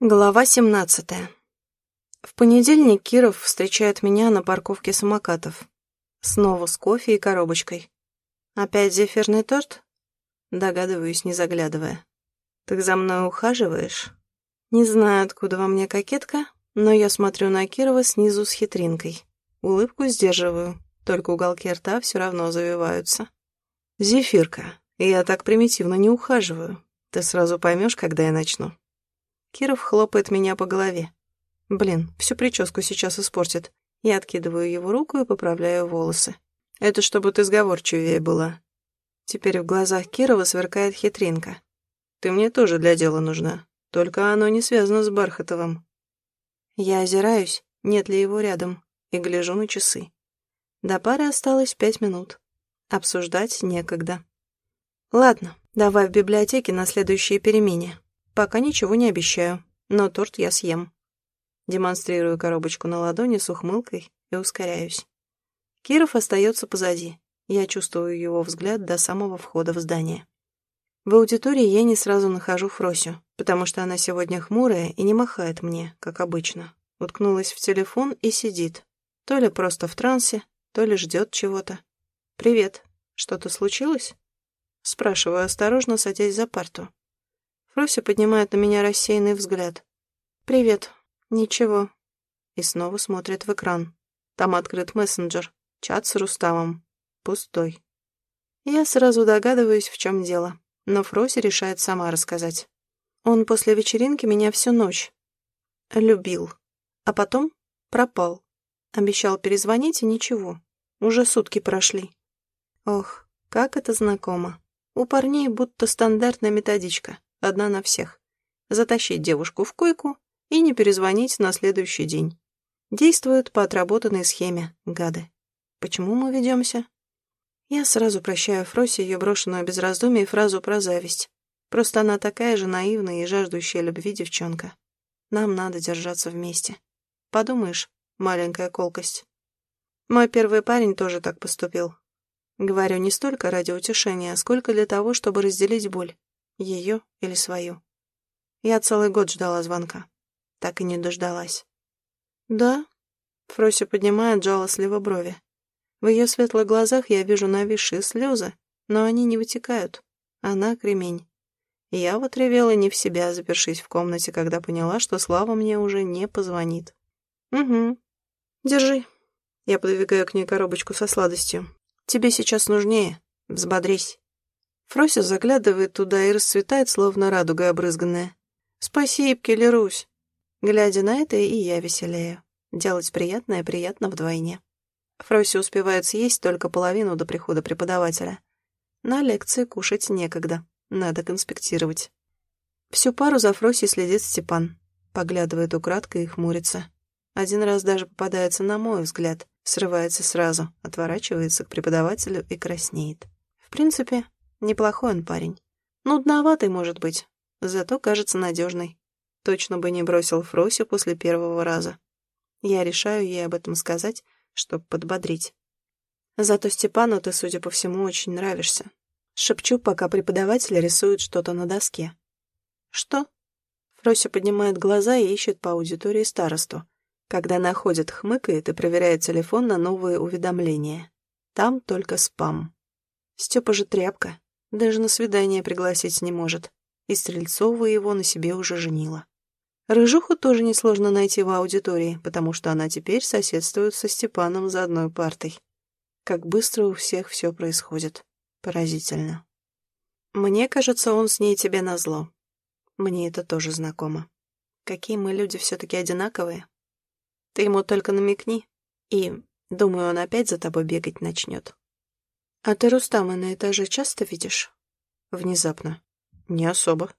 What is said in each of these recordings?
Глава 17. В понедельник Киров встречает меня на парковке самокатов. Снова с кофе и коробочкой. Опять зефирный торт? Догадываюсь, не заглядывая. Так за мной ухаживаешь? Не знаю, откуда во мне кокетка, но я смотрю на Кирова снизу с хитринкой. Улыбку сдерживаю, только уголки рта все равно завиваются. Зефирка, я так примитивно не ухаживаю. Ты сразу поймешь, когда я начну. Киров хлопает меня по голове. Блин, всю прическу сейчас испортит. Я откидываю его руку и поправляю волосы. Это чтобы ты сговорчивее была. Теперь в глазах Кирова сверкает хитринка. Ты мне тоже для дела нужна. Только оно не связано с Бархатовым. Я озираюсь, нет ли его рядом, и гляжу на часы. До пары осталось пять минут. Обсуждать некогда. Ладно, давай в библиотеке на следующей перемене. Пока ничего не обещаю, но торт я съем. Демонстрирую коробочку на ладони с ухмылкой и ускоряюсь. Киров остается позади. Я чувствую его взгляд до самого входа в здание. В аудитории я не сразу нахожу Фросю, потому что она сегодня хмурая и не махает мне, как обычно. Уткнулась в телефон и сидит. То ли просто в трансе, то ли ждет чего-то. «Привет. Что-то случилось?» Спрашиваю осторожно, садясь за парту. Фрося поднимает на меня рассеянный взгляд. «Привет. Ничего». И снова смотрит в экран. Там открыт мессенджер. Чат с Рустамом. Пустой. Я сразу догадываюсь, в чем дело. Но Фрося решает сама рассказать. Он после вечеринки меня всю ночь любил. А потом пропал. Обещал перезвонить, и ничего. Уже сутки прошли. Ох, как это знакомо. У парней будто стандартная методичка одна на всех. Затащить девушку в койку и не перезвонить на следующий день. Действуют по отработанной схеме, гады. Почему мы ведемся? Я сразу прощаю Фросе ее брошенную без раздумий фразу про зависть. Просто она такая же наивная и жаждущая любви девчонка. Нам надо держаться вместе. Подумаешь, маленькая колкость. Мой первый парень тоже так поступил. Говорю не столько ради утешения, сколько для того, чтобы разделить боль. Ее или свою. Я целый год ждала звонка. Так и не дождалась. «Да?» Фрося поднимает жалостливо брови. В ее светлых глазах я вижу нависшие слезы, но они не вытекают. Она кремень. Я вот ревела не в себя, запершись в комнате, когда поняла, что Слава мне уже не позвонит. «Угу. Держи». Я подвигаю к ней коробочку со сладостью. «Тебе сейчас нужнее. Взбодрись». Фрося заглядывает туда и расцветает, словно радуга обрызганная. «Спасибо, Келерусь!» Глядя на это, и я веселею. Делать приятное приятно вдвойне. Фрося успевает съесть только половину до прихода преподавателя. На лекции кушать некогда, надо конспектировать. Всю пару за Фросей следит Степан. Поглядывает украдкой и хмурится. Один раз даже попадается на мой взгляд, срывается сразу, отворачивается к преподавателю и краснеет. В принципе, Неплохой он парень. Нудноватый, может быть, зато кажется надежный. Точно бы не бросил Фросю после первого раза. Я решаю ей об этом сказать, чтобы подбодрить. Зато Степану ты, судя по всему, очень нравишься. Шепчу, пока преподаватель рисует что-то на доске. Что? Фрося поднимает глаза и ищет по аудитории старосту. Когда находит, хмыкает и проверяет телефон на новые уведомления. Там только спам. Степа же тряпка. Даже на свидание пригласить не может. И Стрельцова его на себе уже женила. Рыжуху тоже несложно найти в аудитории, потому что она теперь соседствует со Степаном за одной партой. Как быстро у всех все происходит. Поразительно. Мне кажется, он с ней тебе назло. Мне это тоже знакомо. Какие мы люди все-таки одинаковые. Ты ему только намекни, и, думаю, он опять за тобой бегать начнет. «А ты Рустама на этаже часто видишь?» Внезапно. «Не особо.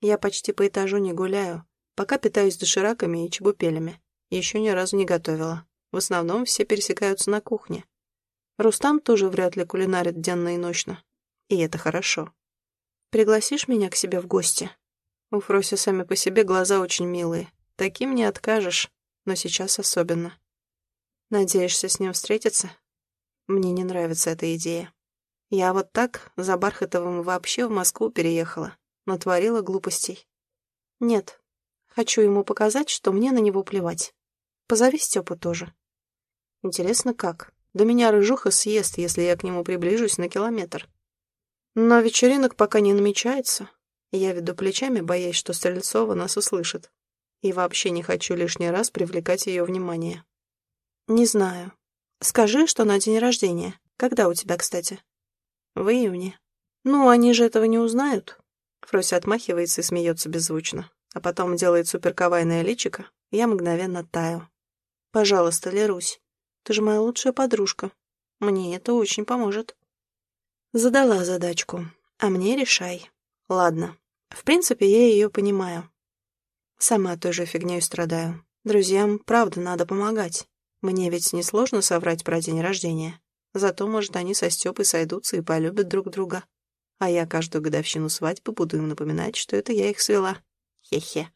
Я почти по этажу не гуляю, пока питаюсь дошираками и чебупелями. Еще ни разу не готовила. В основном все пересекаются на кухне. Рустам тоже вряд ли кулинарит денно и ночно. И это хорошо. Пригласишь меня к себе в гости? У Фроси сами по себе глаза очень милые. Таким не откажешь, но сейчас особенно. Надеешься с ним встретиться? Мне не нравится эта идея. Я вот так за Бархатовым вообще в Москву переехала, натворила глупостей. Нет. Хочу ему показать, что мне на него плевать. Позови Степу тоже. Интересно, как? Да меня рыжуха съест, если я к нему приближусь на километр. Но вечеринок пока не намечается. Я веду плечами, боясь, что Стрельцова нас услышит. И вообще не хочу лишний раз привлекать ее внимание. Не знаю. Скажи, что на день рождения. Когда у тебя, кстати? В июне. Ну, они же этого не узнают. Фрося отмахивается и смеется беззвучно. А потом делает суперковайное личико. Я мгновенно таю. Пожалуйста, Лерусь, ты же моя лучшая подружка. Мне это очень поможет. Задала задачку. А мне решай. Ладно. В принципе, я ее понимаю. Сама той же фигней страдаю. Друзьям, правда, надо помогать. Мне ведь несложно соврать про день рождения. Зато, может, они со Степой сойдутся и полюбят друг друга. А я каждую годовщину свадьбы буду им напоминать, что это я их свела. Хе-хе.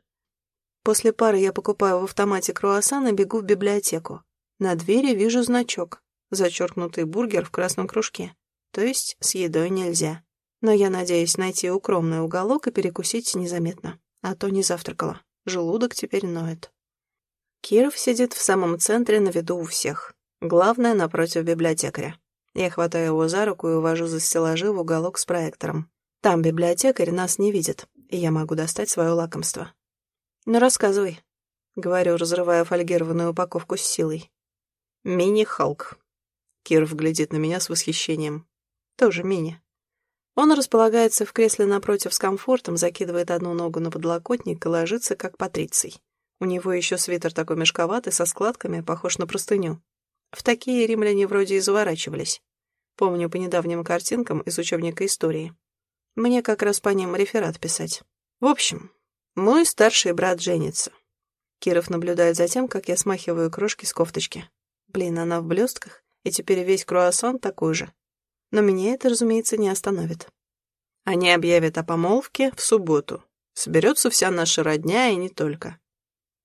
После пары я покупаю в автомате круассан и бегу в библиотеку. На двери вижу значок. Зачеркнутый бургер в красном кружке. То есть с едой нельзя. Но я надеюсь найти укромный уголок и перекусить незаметно. А то не завтракала. Желудок теперь ноет. Киров сидит в самом центре на виду у всех. Главное, напротив библиотекаря. Я хватаю его за руку и увожу за стеллажи в уголок с проектором. Там библиотекарь нас не видит, и я могу достать свое лакомство. «Ну, рассказывай», — говорю, разрывая фольгированную упаковку с силой. «Мини-Халк». Киров глядит на меня с восхищением. «Тоже мини». Он располагается в кресле напротив с комфортом, закидывает одну ногу на подлокотник и ложится, как патриций. У него еще свитер такой мешковатый, со складками, похож на простыню. В такие римляне вроде и заворачивались. Помню по недавним картинкам из учебника истории. Мне как раз по ним реферат писать. В общем, мой старший брат женится. Киров наблюдает за тем, как я смахиваю крошки с кофточки. Блин, она в блестках, и теперь весь круассан такой же. Но меня это, разумеется, не остановит. Они объявят о помолвке в субботу. Соберется вся наша родня и не только.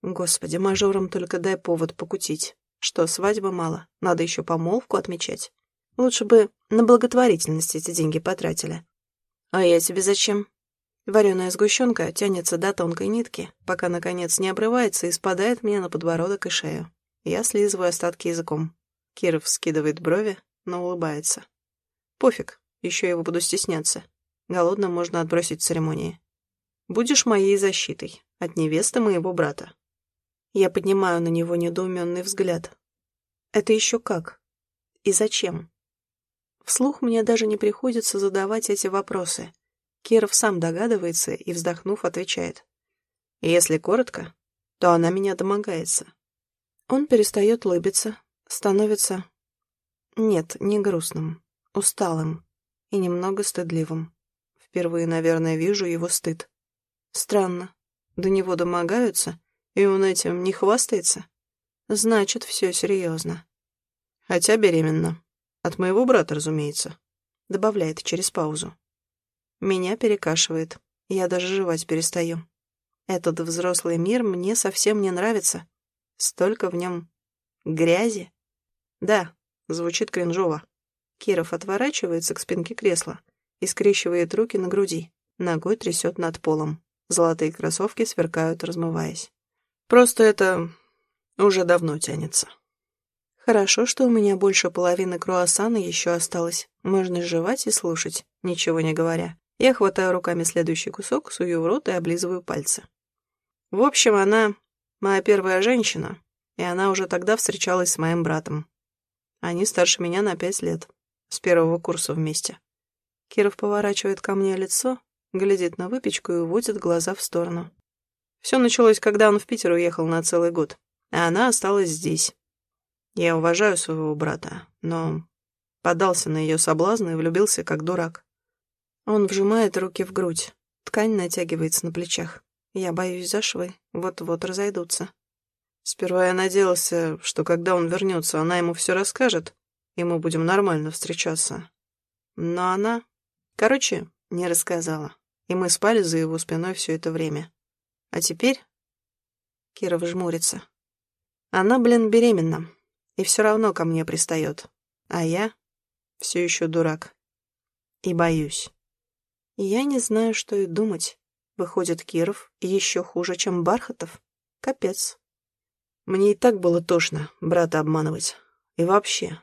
Господи, мажорам только дай повод покутить. Что, свадьба мало? Надо еще помолвку отмечать. Лучше бы на благотворительность эти деньги потратили. А я тебе зачем? Вареная сгущенка тянется до тонкой нитки, пока, наконец, не обрывается и спадает мне на подбородок и шею. Я слизываю остатки языком. Киров скидывает брови, но улыбается. Пофиг, еще его буду стесняться. Голодным можно отбросить церемонии. Будешь моей защитой от невесты моего брата. Я поднимаю на него недоуменный взгляд. Это еще как? И зачем? Вслух мне даже не приходится задавать эти вопросы. Киров сам догадывается и, вздохнув, отвечает. Если коротко, то она меня домогается. Он перестает улыбиться, становится... Нет, не грустным, усталым и немного стыдливым. Впервые, наверное, вижу его стыд. Странно. До него домогаются, и он этим не хвастается? Значит, все серьезно. Хотя беременна. От моего брата, разумеется. Добавляет через паузу. Меня перекашивает. Я даже жевать перестаю. Этот взрослый мир мне совсем не нравится. Столько в нем грязи. Да, звучит кринжово. Киров отворачивается к спинке кресла и скрещивает руки на груди. Ногой трясет над полом. Золотые кроссовки сверкают, размываясь. Просто это уже давно тянется. Хорошо, что у меня больше половины круассана еще осталось. Можно жевать и слушать, ничего не говоря. Я хватаю руками следующий кусок, сую в рот и облизываю пальцы. В общем, она моя первая женщина, и она уже тогда встречалась с моим братом. Они старше меня на пять лет, с первого курса вместе. Киров поворачивает ко мне лицо, глядит на выпечку и уводит глаза в сторону. Все началось, когда он в Питер уехал на целый год, а она осталась здесь. Я уважаю своего брата, но подался на ее соблазн и влюбился как дурак. Он вжимает руки в грудь, ткань натягивается на плечах. Я боюсь за швы, вот-вот разойдутся. Сперва я надеялся, что когда он вернется, она ему все расскажет, и мы будем нормально встречаться. Но она, короче, не рассказала, и мы спали за его спиной все это время. А теперь... Кира жмурится. Она, блин, беременна. И все равно ко мне пристает. А я все еще дурак. И боюсь. И я не знаю, что и думать. Выходит, Киров еще хуже, чем Бархатов. Капец. Мне и так было тошно брата обманывать. И вообще.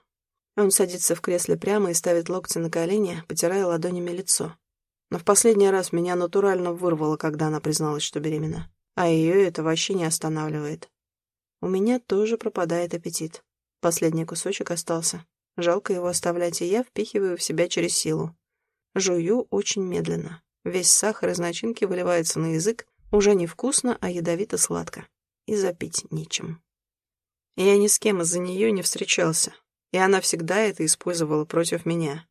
Он садится в кресле прямо и ставит локти на колени, потирая ладонями лицо. Но в последний раз меня натурально вырвало, когда она призналась, что беременна. А ее это вообще не останавливает. У меня тоже пропадает аппетит. Последний кусочек остался. Жалко его оставлять, и я впихиваю в себя через силу. Жую очень медленно. Весь сахар из начинки выливается на язык, уже не вкусно, а ядовито-сладко. И запить нечем. Я ни с кем из-за нее не встречался, и она всегда это использовала против меня.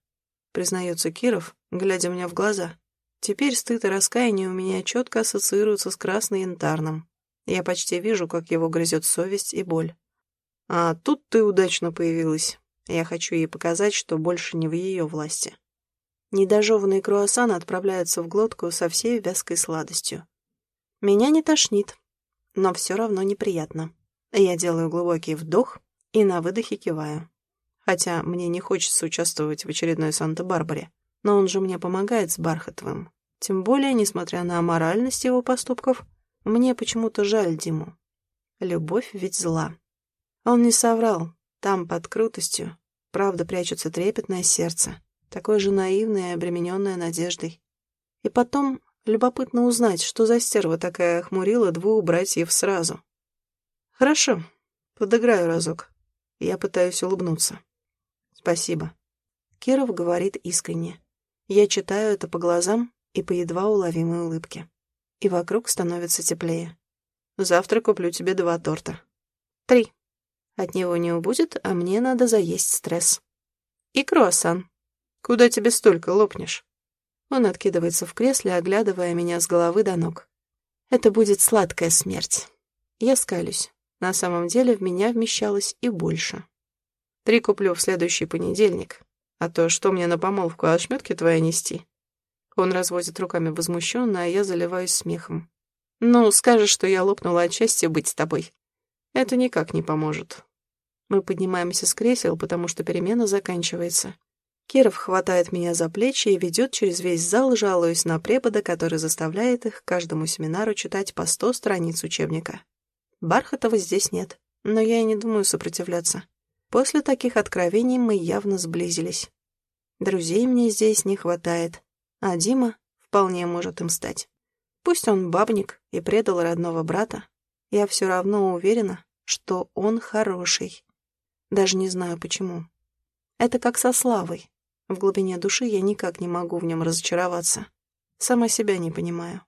Признается Киров, глядя мне в глаза. Теперь стыд и раскаяние у меня четко ассоциируются с красно-янтарным. Я почти вижу, как его грызет совесть и боль. А тут ты удачно появилась. Я хочу ей показать, что больше не в ее власти. Недожеванные круассаны отправляются в глотку со всей вязкой сладостью. Меня не тошнит, но все равно неприятно. Я делаю глубокий вдох и на выдохе киваю. Хотя мне не хочется участвовать в очередной Санта-Барбаре, но он же мне помогает с Бархатовым. Тем более, несмотря на аморальность его поступков, мне почему-то жаль Диму. Любовь ведь зла. Он не соврал. Там, под крутостью, правда прячется трепетное сердце такое же наивное и обремененное надеждой. И потом любопытно узнать, что за стерва такая охмурила двух братьев сразу. Хорошо, подыграю разок. Я пытаюсь улыбнуться. Спасибо. Киров говорит искренне. Я читаю это по глазам и по едва уловимой улыбке. И вокруг становится теплее. Завтра куплю тебе два торта. Три. От него не убудет, а мне надо заесть стресс. И круассан. Куда тебе столько лопнешь?» Он откидывается в кресле, оглядывая меня с головы до ног. «Это будет сладкая смерть». Я скалюсь. На самом деле в меня вмещалось и больше. Три куплю в следующий понедельник. А то что мне на помолвку ошметки твои нести? Он разводит руками возмущенно, а я заливаюсь смехом. Ну, скажешь, что я лопнула от счастья быть с тобой. Это никак не поможет. Мы поднимаемся с кресел, потому что перемена заканчивается. Киров хватает меня за плечи и ведет через весь зал, жалуясь на препода, который заставляет их каждому семинару читать по сто страниц учебника. Бархатова здесь нет, но я и не думаю сопротивляться. После таких откровений мы явно сблизились. Друзей мне здесь не хватает, а Дима вполне может им стать. Пусть он бабник и предал родного брата, я все равно уверена, что он хороший. Даже не знаю почему. Это как со Славой. В глубине души я никак не могу в нем разочароваться. Сама себя не понимаю.